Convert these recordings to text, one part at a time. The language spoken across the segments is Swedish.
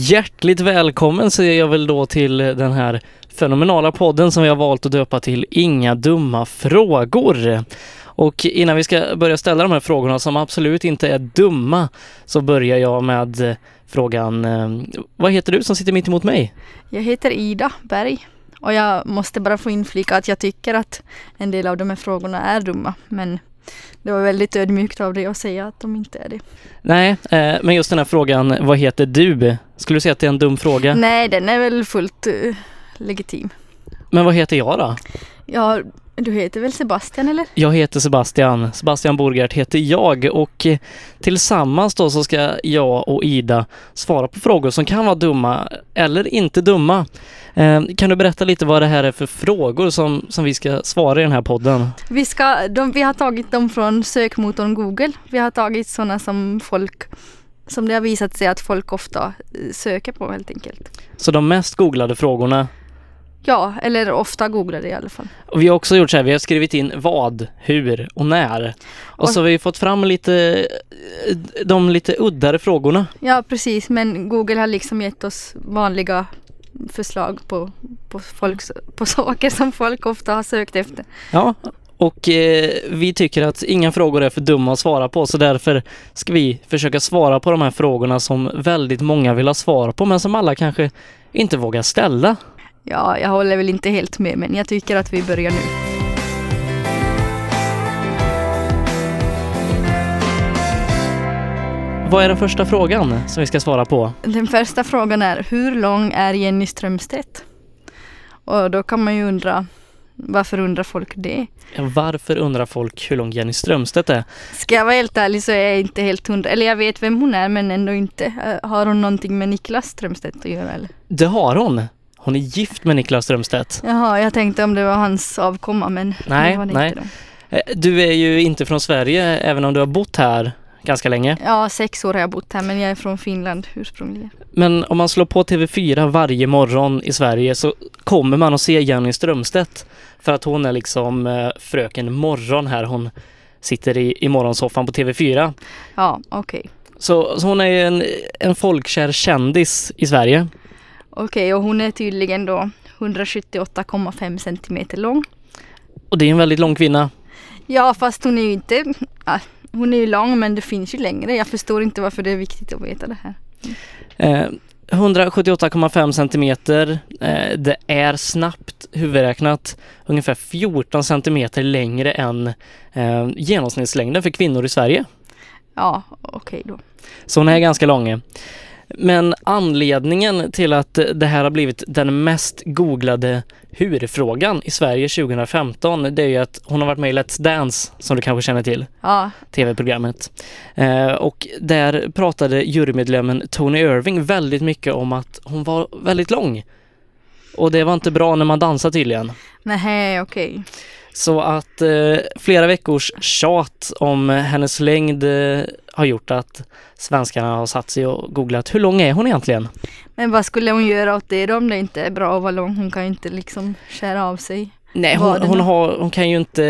Hjärtligt välkommen säger jag väl då till den här fenomenala podden som vi har valt att döpa till Inga dumma frågor. Och innan vi ska börja ställa de här frågorna som absolut inte är dumma så börjar jag med frågan eh, Vad heter du som sitter mitt emot mig? Jag heter Ida Berg och jag måste bara få inflika att jag tycker att en del av de här frågorna är dumma men det var väldigt ödmjukt av dig att säga att de inte är det. Nej, eh, men just den här frågan, vad heter du? Skulle du säga att det är en dum fråga? Nej, den är väl fullt uh, legitim. Men vad heter jag då? Ja, du heter väl Sebastian eller? Jag heter Sebastian. Sebastian Borgart heter jag och eh, tillsammans då så ska jag och Ida svara på frågor som kan vara dumma eller inte dumma. Eh, kan du berätta lite vad det här är för frågor som, som vi ska svara i den här podden? Vi, ska, de, vi har tagit dem från sökmotorn Google. Vi har tagit sådana som folk som det har visat sig att folk ofta eh, söker på helt enkelt. Så de mest googlade frågorna Ja, eller ofta googlar det i alla fall. Och vi har också gjort så här, vi har skrivit in vad, hur och när. Och, och så har vi fått fram lite, de lite uddare frågorna. Ja, precis, men Google har liksom gett oss vanliga förslag på, på, folk, på saker som folk ofta har sökt efter. Ja, och eh, vi tycker att inga frågor är för dumma att svara på så därför ska vi försöka svara på de här frågorna som väldigt många vill ha svar på men som alla kanske inte vågar ställa. Ja, jag håller väl inte helt med men jag tycker att vi börjar nu. Vad är den första frågan som vi ska svara på? Den första frågan är hur lång är Jenny Strömstedt? Och då kan man ju undra varför undrar folk det? Varför undrar folk hur lång Jenny Strömstedt är? Ska jag vara helt ärlig så är jag inte helt hundra, eller jag vet vem hon är men ändå inte. Har hon någonting med Niklas Strömstedt att göra eller? Det har hon. Hon är gift med Niklas Strömstedt. Jaha, jag tänkte om det var hans avkomma men nej, det var det nej. inte då. Eh, du är ju inte från Sverige även om du har bott här ganska länge. Ja, sex år har jag bott här men jag är från Finland ursprungligen. Men om man slår på TV4 varje morgon i Sverige så kommer man att se Jenny Strömstedt. För att hon är liksom eh, fröken morgon här. Hon sitter i, i morgonsoffan på TV4. Ja, okej. Okay. Så, så, hon är en, en folkkär kändis i Sverige. Okej, okay, och hon är tydligen då 178,5 centimeter lång. Och det är en väldigt lång kvinna. Ja, fast hon är ju inte... Hon är ju lång men det finns ju längre. Jag förstår inte varför det är viktigt att veta det här. Eh, 178,5 centimeter. Eh, det är snabbt huvudräknat ungefär 14 centimeter längre än eh, genomsnittslängden för kvinnor i Sverige. Ja, okej okay då. Så hon är ganska lång. Men anledningen till att det här har blivit den mest googlade hur-frågan i Sverige 2015 det är ju att hon har varit med i Let's Dance som du kanske känner till. Ja. TV-programmet. Eh, och där pratade jurymedlemmen Tony Irving väldigt mycket om att hon var väldigt lång. Och det var inte bra när man dansar tydligen. Nej, okej. Okay. Så att eh, flera veckors tjat om hennes längd eh, har gjort att svenskarna har satt sig och googlat hur lång är hon egentligen? Men vad skulle hon göra åt det då om det inte är bra att vara lång? Hon kan ju inte liksom skära av sig. Nej, hon, hon, har, hon kan ju inte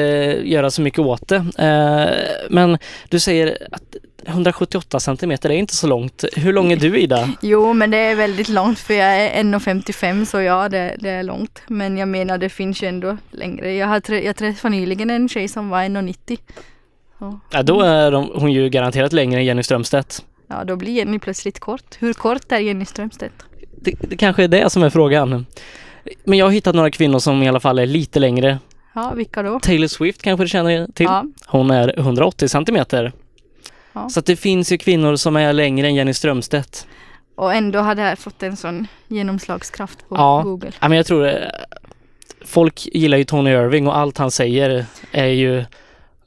göra så mycket åt det. Eh, men du säger att 178 centimeter är inte så långt. Hur lång är du Ida? Jo, men det är väldigt långt för jag är 1,55 så ja, det, det, är långt. Men jag menar det finns ju ändå längre. Jag, har, jag träffade nyligen en tjej som var 1,90. Ja, då är de, hon ju garanterat längre än Jenny Strömstedt. Ja, då blir Jenny plötsligt kort. Hur kort är Jenny Strömstedt? Det, det kanske är det som är frågan. Men jag har hittat några kvinnor som i alla fall är lite längre. Ja, vilka då? Taylor Swift kanske du känner till? Ja. Hon är 180 centimeter. Ja. Så att det finns ju kvinnor som är längre än Jenny Strömstedt. Och ändå det här fått en sån genomslagskraft på ja. Google. Ja, men jag tror det. Folk gillar ju Tony Irving och allt han säger är ju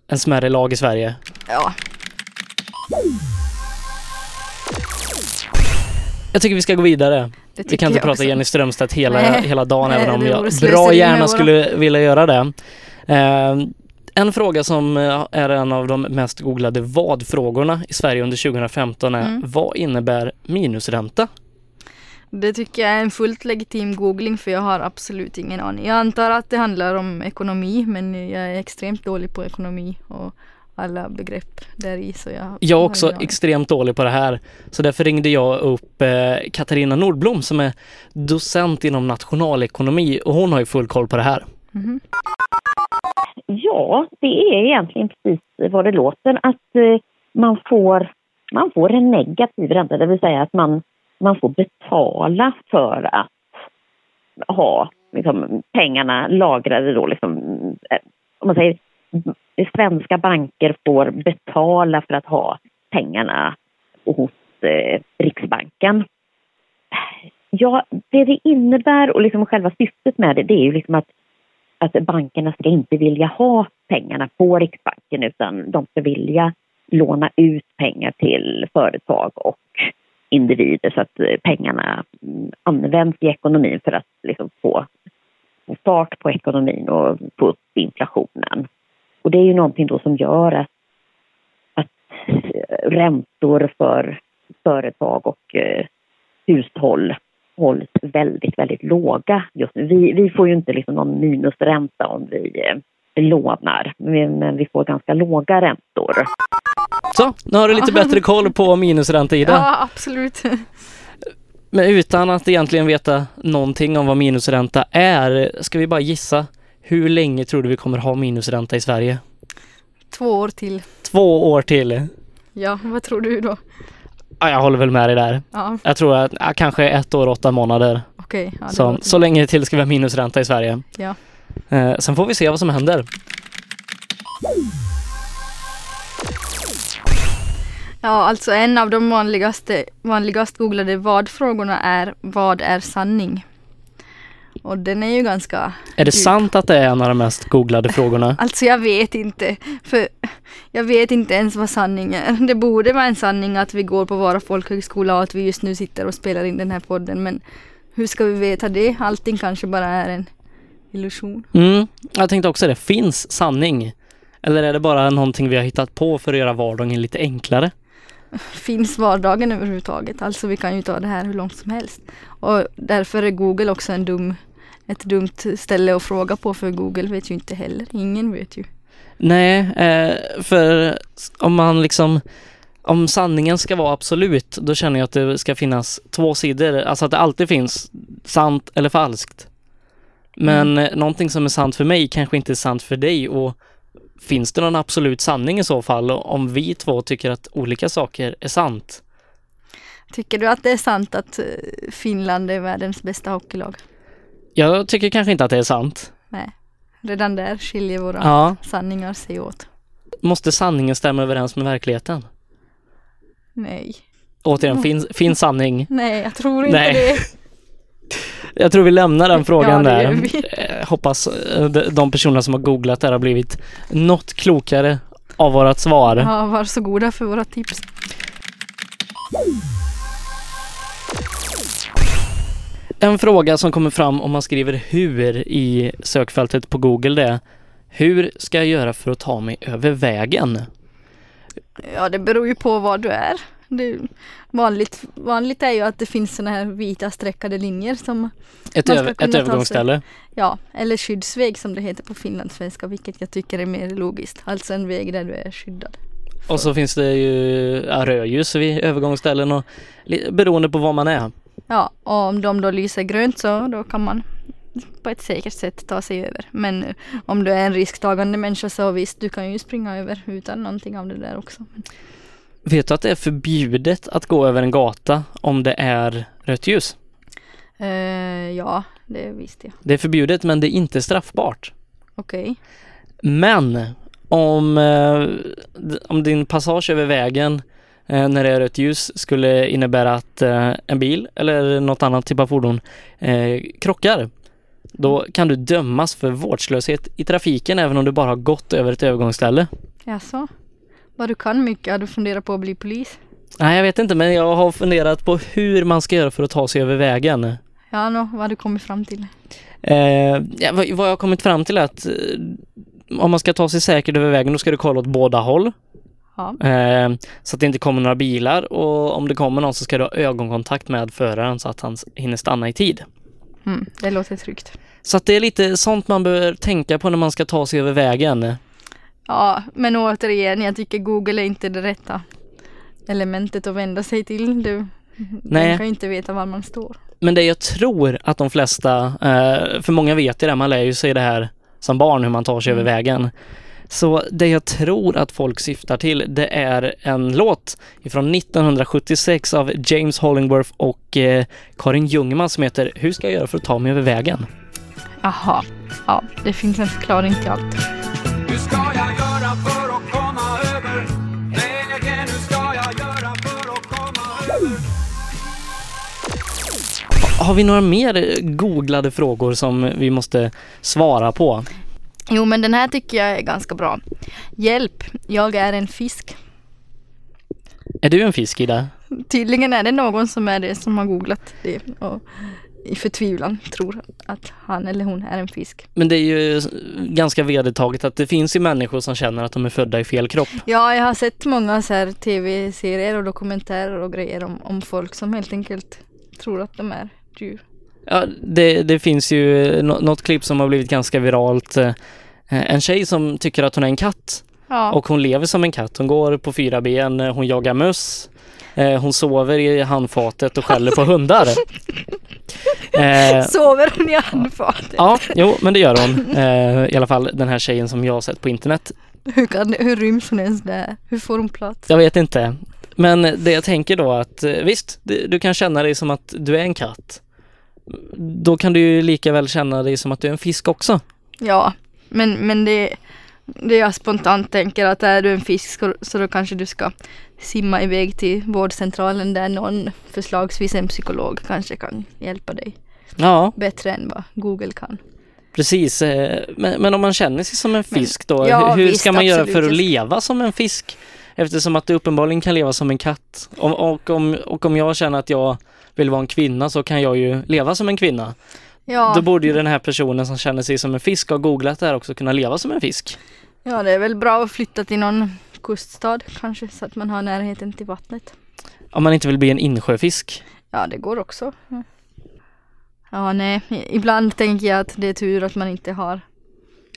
en smärre lag i Sverige. Ja. Jag tycker vi ska gå vidare. Vi kan inte prata också. Jenny Strömstedt hela, Nej. hela dagen Nej, även om jag bra gärna skulle vilja göra det. Uh, en fråga som eh, är en av de mest googlade vad-frågorna i Sverige under 2015 är mm. vad innebär minusränta? Det tycker jag är en fullt legitim googling för jag har absolut ingen aning. Jag antar att det handlar om ekonomi men jag är extremt dålig på ekonomi och alla begrepp där i så jag Jag är också extremt dålig på det här. Så därför ringde jag upp eh, Katarina Nordblom som är docent inom nationalekonomi och hon har ju full koll på det här. Mhm. Ja, det är egentligen precis vad det låter. Att eh, man, får, man får en negativ ränta, det vill säga att man, man får betala för att ha liksom, pengarna lagrade då. Liksom, eh, om man säger svenska banker får betala för att ha pengarna hos eh, Riksbanken. Ja, det det innebär och liksom själva syftet med det, det är ju liksom att att bankerna ska inte vilja ha pengarna på Riksbanken utan de ska vilja låna ut pengar till företag och individer så att eh, pengarna mm, används i ekonomin för att liksom få fart på ekonomin och få upp inflationen. Och det är ju någonting då som gör att, att eh, räntor för företag och eh, hushåll hålls väldigt, väldigt låga just nu. Vi, vi får ju inte liksom någon minusränta om vi eh, lånar, men, men vi får ganska låga räntor. Så, nu har du lite bättre koll på minusränta Ida. Ja, absolut. Men utan att egentligen veta någonting om vad minusränta är, ska vi bara gissa. Hur länge tror du vi kommer ha minusränta i Sverige? Två år till. Två år till. Ja, vad tror du då? Ja, jag håller väl med dig där. Ja, Jag tror att ja, kanske ett år, åtta månader. okej. Ja, det så, så länge till ska vi ha minusränta i Sverige. Ja. Eh, sen får vi se vad som händer. Ja, alltså en av de vanligaste, vanligast googlade vad-frågorna är vad är sanning? Och den är ju ganska Är det djup. sant att det är en av de mest googlade frågorna? Alltså jag vet inte, för jag vet inte ens vad sanning är. Det borde vara en sanning att vi går på Vara folkhögskola och att vi just nu sitter och spelar in den här podden, men hur ska vi veta det? Allting kanske bara är en illusion. Mm, jag tänkte också det. Finns sanning? Eller är det bara någonting vi har hittat på för att göra vardagen lite enklare? Finns vardagen överhuvudtaget? Alltså vi kan ju ta det här hur långt som helst. Och därför är Google också en dum, ett dumt ställe att fråga på, för Google vet ju inte heller. Ingen vet ju. Nej, eh, för om man liksom om sanningen ska vara absolut, då känner jag att det ska finnas två sidor. Alltså att det alltid finns sant eller falskt. Men eh, någonting som är sant för mig kanske inte är sant för dig och finns det någon absolut sanning i så fall om vi två tycker att olika saker är sant? Tycker du att det är sant att eh, Finland är världens bästa hockeylag? Jag tycker kanske inte att det är sant. Nej. Redan där skiljer våra Ja, sanningar sig åt. måste sanningen stämma överens med verkligheten? Nej. Återigen, finns, finns sanning? Nej, jag tror inte Nej. det. Jag tror vi lämnar den frågan Ja, där. Eh, Hoppas eh, de- personer som har googlat det här har blivit något klokare av vårat svar. Ja, varsågoda för våra tips. En fråga som kommer fram om man skriver hur i sökfältet på Google det är Hur ska jag göra för att ta mig över vägen? Ja, det beror ju på vad du är. Det, vanligt, vanligt är ju att det finns såna här vita streckade linjer som, Ett, över, ett övergångsställe. ja, eller skyddsväg som det heter på finlandssvenska, vilket jag tycker är mer logiskt. Alltså en väg där du är skyddad. Och så finns det ju rödljus vid övergångsställen och beroende på var man är. Ja, och om de då lyser grönt så då kan man på ett säkert sätt ta sig över. Men eh, om du är en risktagande människa så visst, du kan ju springa över utan någonting av det där också. Vet du att det är förbjudet att gå över en gata om det är rött ljus? Eh, ja, det visste jag. Det är förbjudet men det är inte straffbart. Okej. Men om, eh, om din passage över vägen eh, när det är rött ljus skulle innebära att eh, en bil eller något annat typ av fordon krockar, då kan du dömas för vårdslöshet i trafiken även om du bara har gått över ett övergångsställe. Jaså? Vad du kan mycket. Har du funderat på att bli polis? Nej, jag vet inte, men jag har funderat på hur man ska göra för att ta sig över vägen. Ja, nå, vad har du kommit fram till? Eh, ja, vad, jag har kommit fram till är att eh, om man ska ta sig säkert över vägen, då ska du kolla åt båda håll. Ja. Eh, så att det inte kommer några bilar och om det kommer någon så ska du ha ögonkontakt med föraren så att han hinner stanna i tid. Mm, det låter tryggt. Så att det är lite sånt man bör tänka på när man ska ta sig över vägen. Ja, men återigen, jag tycker Google är inte det rätta elementet att vända sig till. Du, Nej. Man kan ju inte veta var man står. Men det jag tror att de flesta, eh, för många vet ju det, man lär ju sig det här som barn hur man tar sig Mm. över vägen. Så det jag tror att folk syftar till det är en låt från 1976 av James Hollingworth och eh, Karin Ljungman som heter Hur ska jag göra för att ta mig över vägen? Jaha, ja, det finns en förklaring till allt. Har vi några mer googlade frågor som vi måste svara på? Jo, men den här tycker jag är ganska bra. Hjälp, jag är en fisk. Är du en fisk Ida? Tydligen är det någon som är det som har googlat det och i förtvivlan tror att han eller hon är en fisk. Men det är ju ganska vedertaget att det finns ju människor som känner att de är födda i fel kropp. Ja, jag har sett många så här tv-serier och dokumentärer och grejer om, om folk som helt enkelt tror att de är djur. Ja, det, det finns ju nå- något klipp som har blivit ganska viralt. eh, En tjej som tycker att hon är en katt Ja, och hon lever som en katt. Hon går på fyra ben, eh, hon jagar möss, eh, hon sover i handfatet och skäller på hundar. Eh, sover hon i handfatet? ja, jo, men det gör hon. Eh, I alla fall den här tjejen som jag har sett på internet. Hur, kan, hur ryms hon ens där? Hur får hon plats? Jag vet inte. Men det jag tänker då att eh, visst, du kan känna dig som att du är en katt. Då kan du ju lika väl känna dig som att du är en fisk också. Ja, men, men det, det jag spontant tänker att är du en fisk så, då kanske du ska simma iväg till vårdcentralen där någon, förslagsvis en psykolog, kanske kan hjälpa dig Ja, bättre än vad Google kan. precis. Eh, Men, men om man känner sig som en Men- fisk då, ja, hur visst, ska man göra absolut. för att leva som en fisk? Eftersom att du uppenbarligen kan leva som en katt. Om, och, om, och om jag känner att jag vill vara en kvinna så kan jag ju leva som en kvinna. Ja, Då borde ju den här personen som känner sig som en fisk ha googlat det här också kunna leva som en fisk. ja, det är väl bra att flytta till någon kuststad kanske så att man har närheten till vattnet. Om man inte vill bli en insjöfisk. Ja, det går också. Ja. Nej, ibland tänker jag att det är tur att man inte har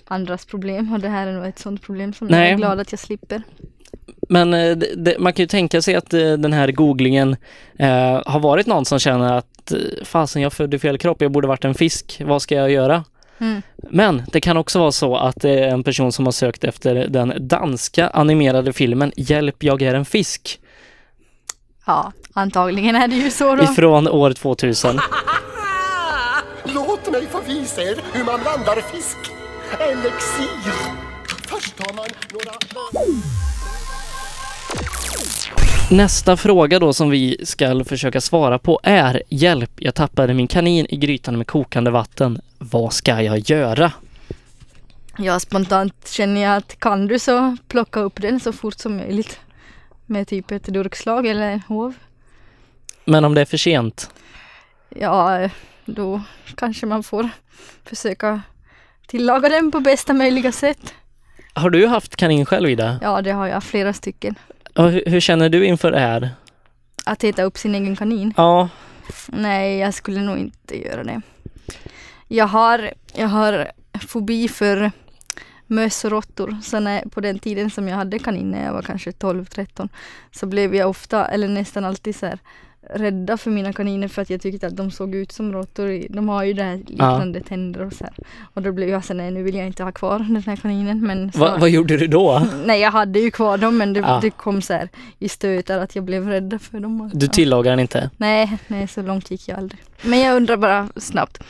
andras problem och det här är nog ett sådant problem som jag Nej. är glad att jag slipper. Men eh, det, det, man kan ju tänka sig att eh, den här googlingen eh, har varit någon som känner att eh, fasen jag är född i fel kropp, jag borde varit en fisk, vad ska jag göra? Mm. Men det kan också vara så att det är en person som har sökt efter den danska animerade filmen Hjälp, jag är en fisk Ja, antagligen är det ju så då. ifrån år 2000. Låt mig få visa er hur man blandar fisk. Elixir. Först tar man några... Nästa fråga då som vi ska försöka svara på är Hjälp, jag tappade min kanin i grytan med kokande vatten. Vad ska jag göra? Ja, spontant känner jag att kan du så plocka upp den så fort som möjligt. Med typ ett durkslag eller en hov. Men om det är för sent? Ja, då kanske man får försöka tillaga den på bästa möjliga sätt. Har du haft kanin själv Ida? Ja, det har jag flera stycken. Och hur, hur känner du inför det här? Att äta upp sin egen kanin? Ja, Nej, jag skulle nog inte göra det. Jag har, jag har fobi för möss och råttor. Så när, på den tiden som jag hade kanin när jag var kanske 12-13 så blev jag ofta, eller nästan alltid så här rädda för mina kaniner för att jag tyckte att de såg ut som råttor. De har ju det här liknande tänder och så här. Och då blev jag så nej nu vill jag inte ha kvar den här kaninen. Men så, Va, vad gjorde du då? Nej, jag hade ju kvar dem men det, Ja. det kom så här i stötar att jag blev rädd för dem. Du Ja. tillagar den inte? Nej, nej, så långt gick jag aldrig. Men jag undrar bara snabbt.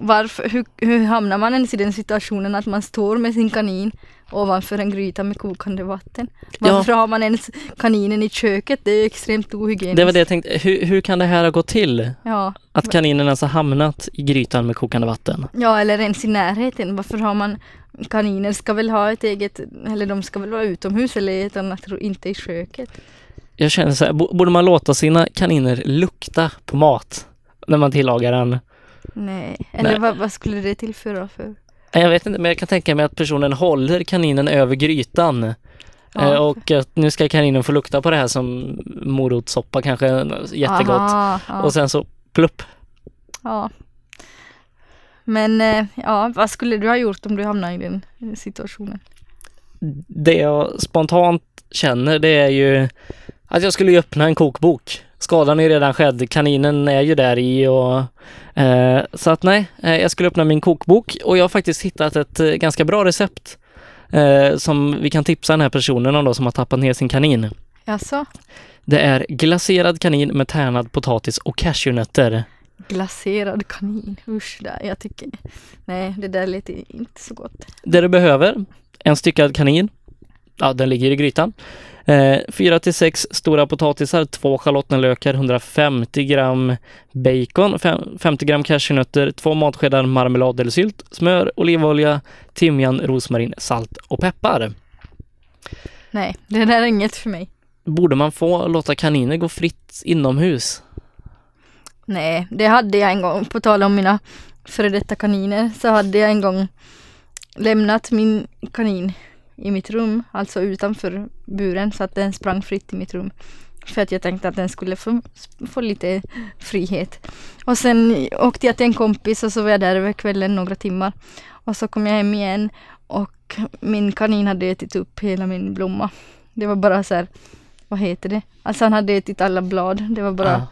Varför, hur, hur hamnar man ens i den situationen att man står med sin kanin ovanför en gryta med kokande vatten? Ja. Varför har man ens kaninen i köket? Det är ju extremt ohygieniskt. Det var det jag tänkte, hur, hur kan det här ha gått till? Ja. Att kaninen ens har hamnat i grytan med kokande vatten? ja, eller ens i närheten. Varför har man kaniner ska väl ha ett eget, eller de ska väl vara utomhus eller i ett annat inte i köket. Jag känner så här, bo- borde man låta sina kaniner lukta på mat när man tillagar den? Nej, eller Nej. Vad, vad skulle det tillföra för? Jag vet inte, men jag kan tänka mig att personen håller kaninen över grytan. Ja. Eh, Och att nu ska kaninen få lukta på det här som morotssoppa kanske, jättegott. Aha, ja. Och sen så plupp. Ja. Men eh, ja, vad skulle du ha gjort om du hamnade i den situationen? det jag spontant känner det är ju att jag skulle öppna en kokbok. Skadan är redan skedd, kaninen är ju där i och eh, så att nej, eh, jag skulle öppna min kokbok och jag har faktiskt hittat ett eh, ganska bra recept eh, som vi kan tipsa den här personen om då som har tappat ner sin kanin. Jaså? Det är glaserad kanin med tärnad potatis och cashewnötter. Glaserad kanin. Usch, där. jag tycker... Nej, det där lät inte så gott. Det du behöver, en styckad kanin. Ja, den ligger i grytan. Eh, fyra till sex stora potatisar, två schalottenlökar, 150 gram bacon, fem- 50 gram cashewnötter, två matskedar marmelad eller sylt, smör, olivolja, timjan, rosmarin, salt och peppar. Nej, det där är inget för mig. Borde man få låta kaniner gå fritt inomhus? Nej, det hade jag en gång. På tal om mina före detta kaniner så hade jag en gång lämnat min kanin i mitt rum, alltså utanför buren så att den sprang fritt i mitt rum. För att jag tänkte att den skulle få, få lite frihet. Och sen åkte jag till en kompis och så var jag där över kvällen några timmar. Och så kom jag hem igen och min kanin hade ätit upp hela min blomma. Det var bara så här, vad heter det? Alltså han hade ätit alla blad. Det var bara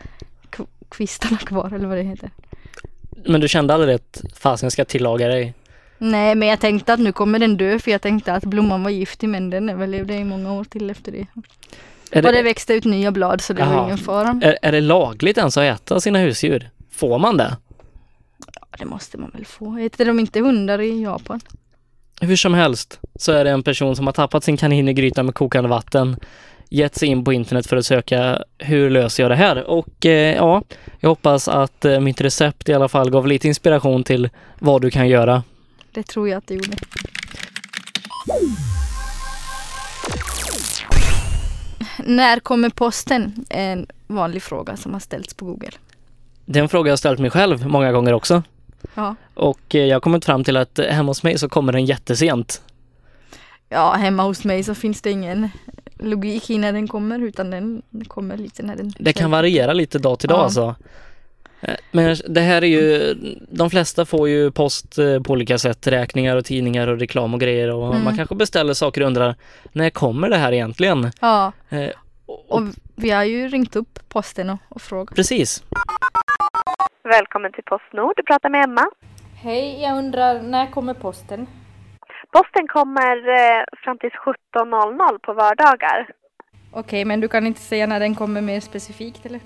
Ja. kvistarna kvar eller vad det heter. Men du kände aldrig att fasen ska tillaga dig? Nej, men jag tänkte att nu kommer den dö för jag tänkte att blomman var giftig men den överlevde i många år till efter det. Är Och det det, växte ut nya blad så det Jaha. var ingen fara. är, är det lagligt ens att äta sina husdjur? Får man det? Ja, det måste man väl få. Äter de inte hundar i Japan? Hur som helst så är det en person som har tappat sin kanin i grytan med kokande vatten, gett sig in på internet för att söka hur löser jag det här? Och eh, ja, jag hoppas att eh, mitt recept i alla fall gav lite inspiration till vad du kan göra. Det tror jag att det gjorde. När kommer posten? En vanlig fråga som har ställts på Google. Det är en fråga jag ställt mig själv många gånger också. Ja. Och eh, jag har kommit fram till att hemma hos mig så kommer den jättesent. ja, hemma hos mig så finns det ingen logik i när den kommer utan den kommer lite när den Det kan variera lite dag till dag Ja. alltså. Eh, Men det här är ju, de flesta får ju post eh, på olika sätt, räkningar och tidningar och reklam och grejer och Mm. man kanske beställer saker och undrar, när kommer det här egentligen? Ja, Eh, och, och vi har ju ringt upp posten och, och frågat. precis. Välkommen till Postnord. Du pratar med Emma. Hej, jag undrar när kommer posten? Posten kommer eh, fram till 17.00 på vardagar. Okej, men du kan inte säga när den kommer mer specifikt eller?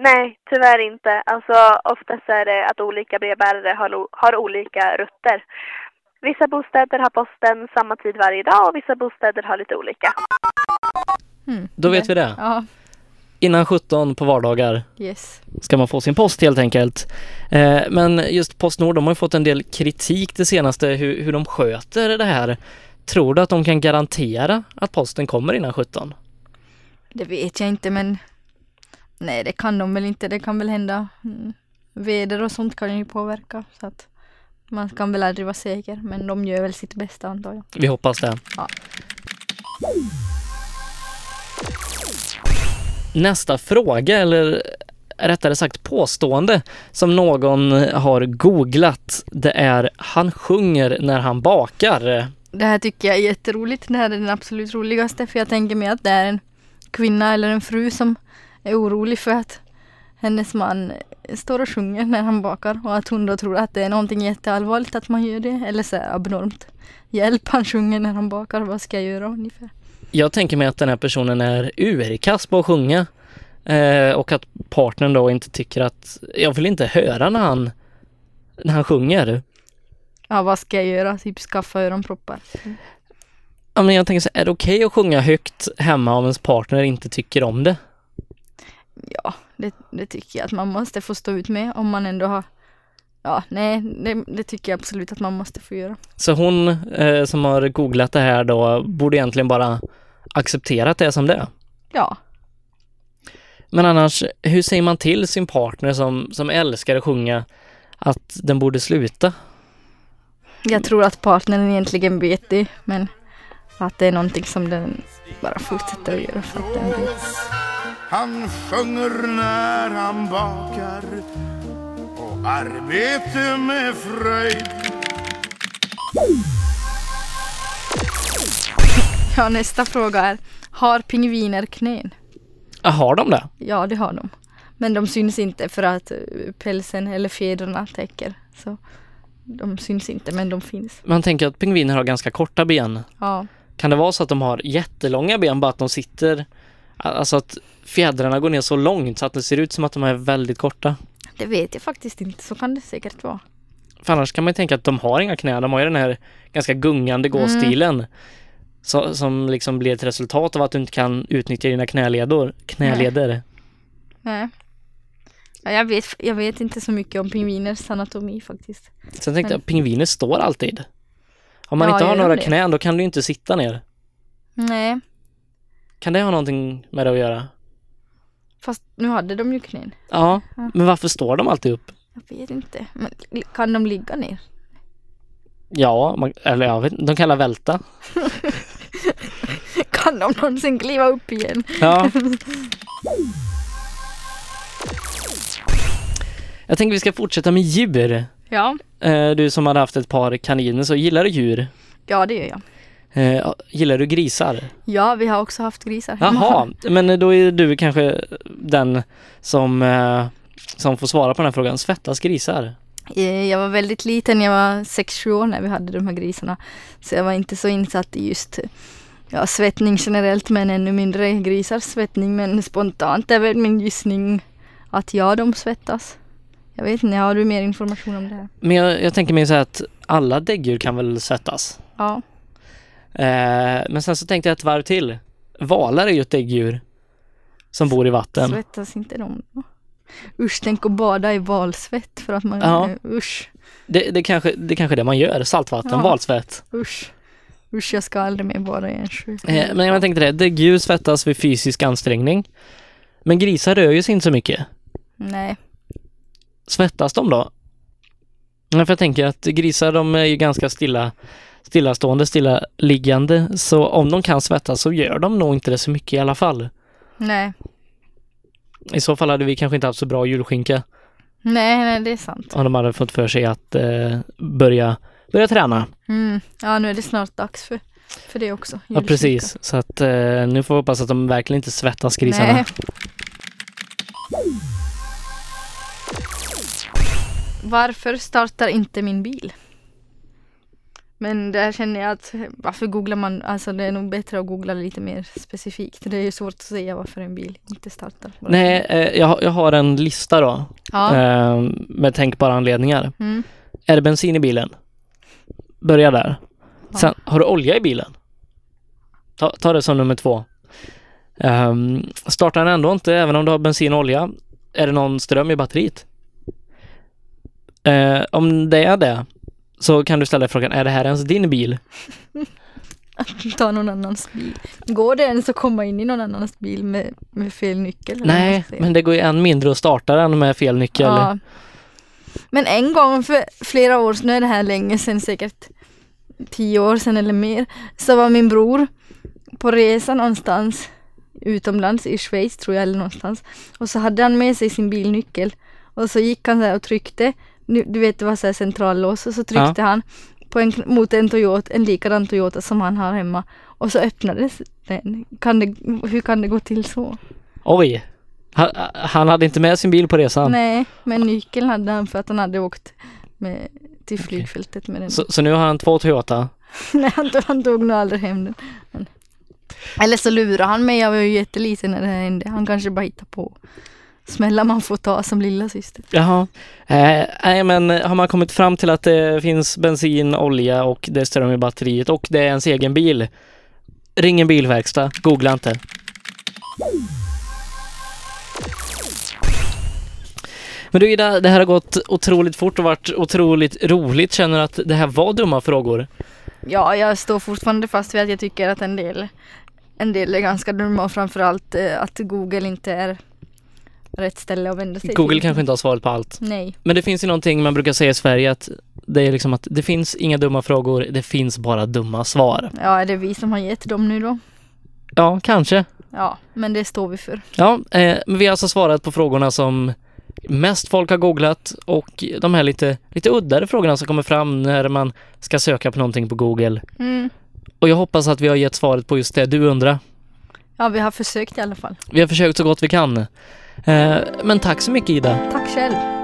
Nej, tyvärr inte. Alltså oftast är det att olika brevbärare har, har olika rutter. Vissa bostäder har posten samma tid varje dag och vissa bostäder har lite olika. Hmm, Då vet vi det. Ja, Innan 17 på vardagar yes. ska man få sin post helt enkelt. Eh, men just Postnord, de har ju fått en del kritik det senaste hur, hur de sköter det här. Tror du att de kan garantera att posten kommer innan 17? Det vet jag inte men Nej det kan de väl inte. Det kan väl hända mm. Väder och sånt kan ju påverka så att man kan väl aldrig vara säker men de gör väl sitt bästa antar jag. Vi hoppas det. Ja. Nästa fråga, eller rättare sagt påstående, som någon har googlat, det är han sjunger när han bakar. Det här tycker jag är jätteroligt. Det här är den absolut roligaste för jag tänker mig att det är en kvinna eller en fru som är orolig för att hennes man står och sjunger när han bakar och att hon då tror att det är någonting jätteallvarligt att man gör det eller så abnormt. Hjälp, han sjunger när han bakar, vad ska jag göra ungefär? Jag tänker mig att den här personen är urkass på att sjunga eh, och att partnern då inte tycker att, jag vill inte höra när han, när han sjunger. Ja, vad ska jag göra? Typ skaffa öronproppar. Ja, men jag tänker så är det okej att sjunga högt hemma om ens partner inte tycker om det? Ja, det, det tycker jag att man måste få stå ut med om man ändå har Ja, nej, det, det tycker jag absolut att man måste få göra. Så hon eh, som har googlat det här då borde egentligen bara acceptera att det som det. Ja, Men annars, hur säger man till sin partner som, som älskar att sjunga att den borde sluta? jag tror att partnern egentligen vet det, men att det är någonting som den bara fortsätter att göra för att den vill. Han sjunger när han bakar och arbete med fröjd Ja, nästa fråga är, har pingviner knän? Ah, har de det? Ja, det har de. Men de syns inte för att eh, pälsen eller fjädrarna täcker. Så de syns inte, men de finns. Man tänker att pingviner har ganska korta ben. Ja, Kan det vara så att de har jättelånga ben, bara att de sitter, alltså att fjädrarna går ner så långt så att det ser ut som att de är väldigt korta? det vet jag faktiskt inte. Så kan det säkert vara. För annars kan man ju tänka att de har inga knän, de har ju den här ganska gungande gåstilen. Så, som liksom blir ett resultat av att du inte kan utnyttja dina knäledor, knäleder. Nej. Ja, jag, vet, jag vet inte så mycket om pingviners anatomi faktiskt. Sen tänkte jag, pingviner står alltid. Om man Ja, inte har några det? knän, då kan du inte sitta ner. Nej, Kan det ha någonting med det att göra? fast nu hade de ju knän. Ja, Ja. men varför står de alltid upp? Jag vet inte. Men kan de ligga ner? Ja, man, eller jag vet de kallar välta. Kan de någonsin kliva upp igen? Ja. Jag tänker vi ska fortsätta med djur. Ja, Eh, Du som hade haft ett par kaniner, så gillar du djur? ja det gör jag. Eh, Gillar du grisar? Ja, vi har också haft grisar. Jaha, men då är du kanske den som, eh, som får svara på den här frågan. Svettas grisar? Eh, Jag var väldigt liten, jag var 6-7 år när vi hade de här grisarna. Så jag var inte så insatt i just ja, svettning generellt men ännu mindre grisars svettning. Men spontant är väl min gissning att ja, de svettas. Jag vet inte, har du mer information om det här? Men jag, jag tänker mig så här att alla däggdjur kan väl svettas? Ja, Eh, men sen så tänkte jag ett varv till. Valar är ju ett däggdjur som bor i vatten. svettas inte de då? Usch, tänk att bada i valsvett för att man... Ja. Usch, Det, det, kanske, det kanske är det man gör, saltvatten, Ja. valsvett. usch. Usch, jag ska aldrig mer bada i en sjö. Eh, men jag tänkte det, däggdjur svettas vid fysisk ansträngning. Men grisar rör ju sig inte så mycket. Nej, Svettas de då? Ja, för jag tänker att grisar de är ju ganska stilla, stillastående, stillaliggande. Så om de kan svettas så gör de nog inte det så mycket i alla fall. nej, I så fall hade vi kanske inte haft så bra julskinka nej, nej, det är sant. om de hade fått för sig att eh, börja, börja träna. Mm. Ja, nu är det snart dags för, för det också. Ja precis, så att eh, nu får vi hoppas att de verkligen inte svettas grisarna. Nej. Varför startar inte min bil? Men där känner jag att varför googlar man, alltså det är nog bättre att googla lite mer specifikt. Det är ju svårt att säga varför en bil inte startar. Nej, eh, jag, jag har en lista då Ja. eh, med tänkbara anledningar. Mm. Är det bensin i bilen? Börja där. Ja. Sen, har du olja i bilen? Ta, ta det som nummer två. Um, startar den ändå inte även om du har bensin och olja? Är det någon ström i batteriet? Eh, om det är det så kan du ställa frågan, är det här ens din bil? Ta någon annans bil. Går det ens att komma in i någon annans bil med, med fel nyckel? Nej, men det går ju än mindre att starta den med fel nyckel. Ja. Men en gång för flera år sedan, nu är det här länge sedan, säkert tio år sedan eller mer, så var min bror på resa någonstans utomlands, i Schweiz tror jag eller någonstans. Och så hade han med sig sin bilnyckel. Och så gick han så och tryckte, du vet det var så här centrallås, och så tryckte han på en, mot en Toyota, en likadan Toyota som han har hemma. Och så öppnades den. Kan det, hur kan det gå till så? Oj! Han, han hade inte med sin bil på resan. Nej, men nyckeln hade han för att han hade åkt med, till flygfältet med den. Så, så nu har han två Toyota. Nej, han, tog- han tog nog aldrig hem den. Men. Eller så lurade han mig, jag var ju jätteliten när det här hände. Han kanske bara hittade på smällar man får ta som lilla syster. Jaha. Eh, nej men har man kommit fram till att det finns bensin, olja och det är ström i batteriet och det är ens egen bil. Ring en bilverkstad, googla inte. Men du Ida, det här har gått otroligt fort och varit otroligt roligt. Känner du att det här var dumma frågor? Ja, jag står fortfarande fast vid att jag tycker att en del, en del är ganska dumma och framförallt eh, att Google inte är rätt ställe att vända sig Google till. kanske inte har svaret på allt. Nej. Men det finns ju någonting man brukar säga i Sverige att det är liksom att det finns inga dumma frågor, det finns bara dumma svar. Ja, är det vi som har gett dem nu då? Ja, kanske. Ja, men det står vi för. Ja, eh, men vi har alltså svarat på frågorna som mest folk har googlat och de här lite, lite uddare frågorna som kommer fram när man ska söka på någonting på Google. Mm. Och jag hoppas att vi har gett svaret på just det du undrar. Ja, vi har försökt i alla fall. Vi har försökt så gott vi kan. Eh, men tack så mycket Ida. Tack själv.